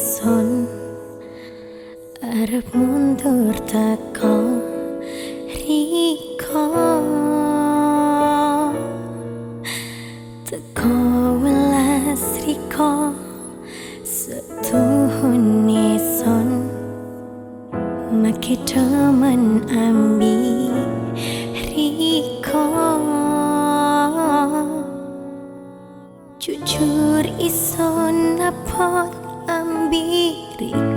Son Arab mundur takkan Rikau setuhune son temen ambi riko. Jujur ison napot ambiriko selawasi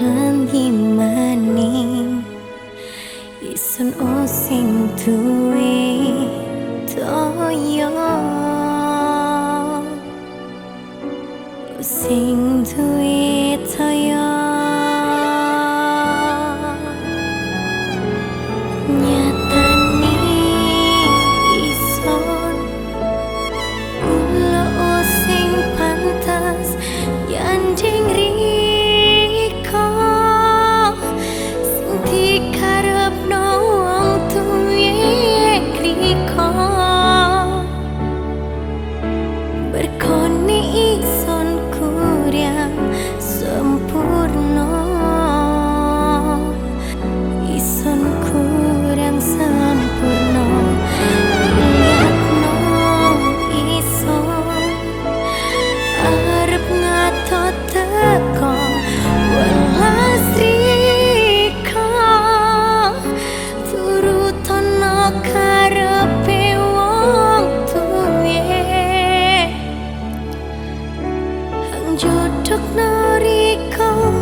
kelambi maning. Ison o sing tuwe toyo sing duwe Duk Noriko Duk